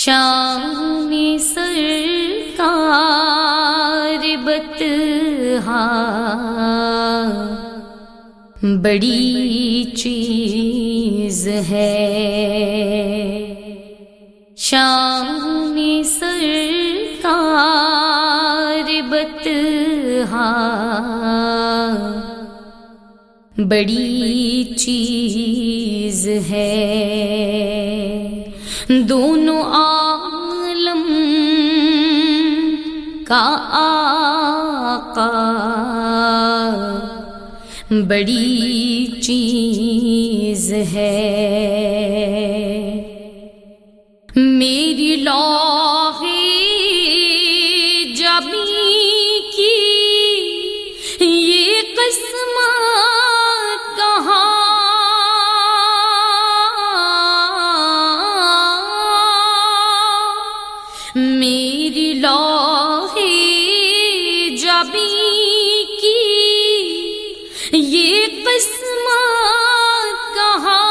شام سرکار بتہا بڑی چیز ہے۔ شام سرکار بتہا بڑی چیز ہے۔ دونوں عالم کا آقا بڑی چیز ہے۔ یہ قسمت کہاں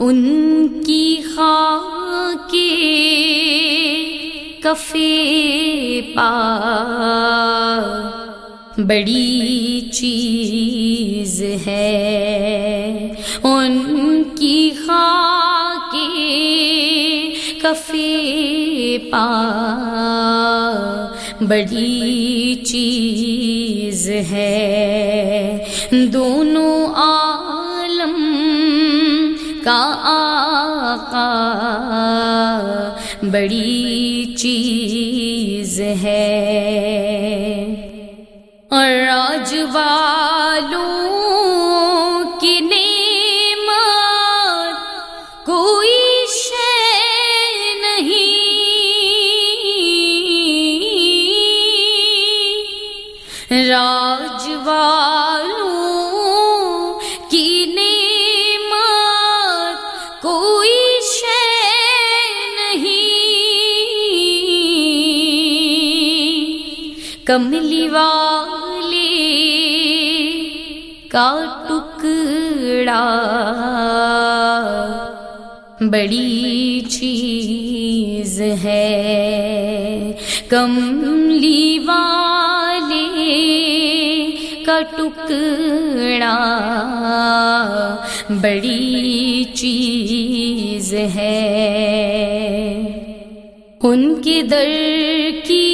ان کی خاک کفے پا بڑی چیز ہے ان کی خاک کفے پا بڑی چیز ہے۔ دونوں عالم کا آقا بڑی چیز ہے۔ اور راج والوں کملی والے کا ٹکڑا بڑی چیز ہے کملی والے کا ٹکڑا بڑی چیز ہے ان کے در کی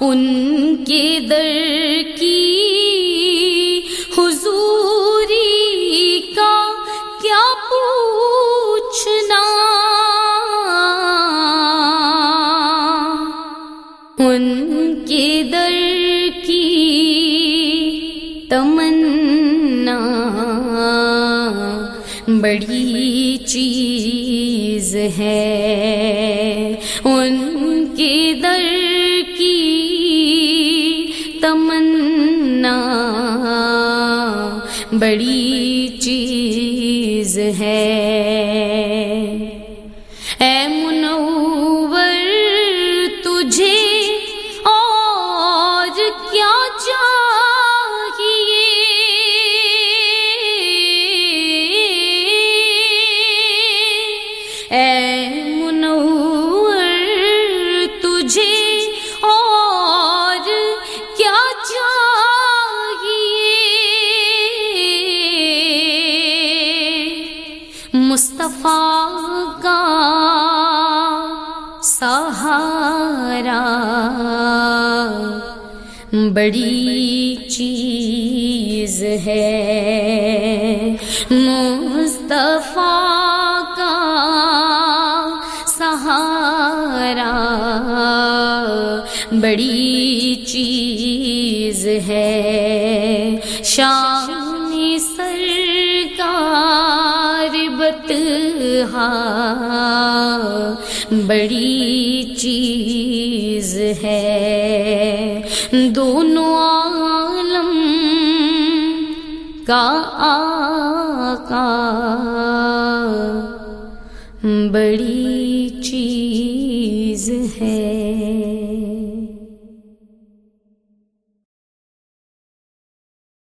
ان کے در کی حضوری کا کیا پوچھنا؟ ان کے در کی تمنا، بڑی چیز ہے۔ ان بڑی چیز ہے۔ اے منور تجھے اور کیا چاہ چاہیے مصطفیٰ کا سہارا۔ بڑی چیز ہے مصطفیٰ کا سہارا۔ بڑی چیز ہے بڑی چیز ہے۔ دونوں عالم کا آقا۔ بڑی چیز ہے۔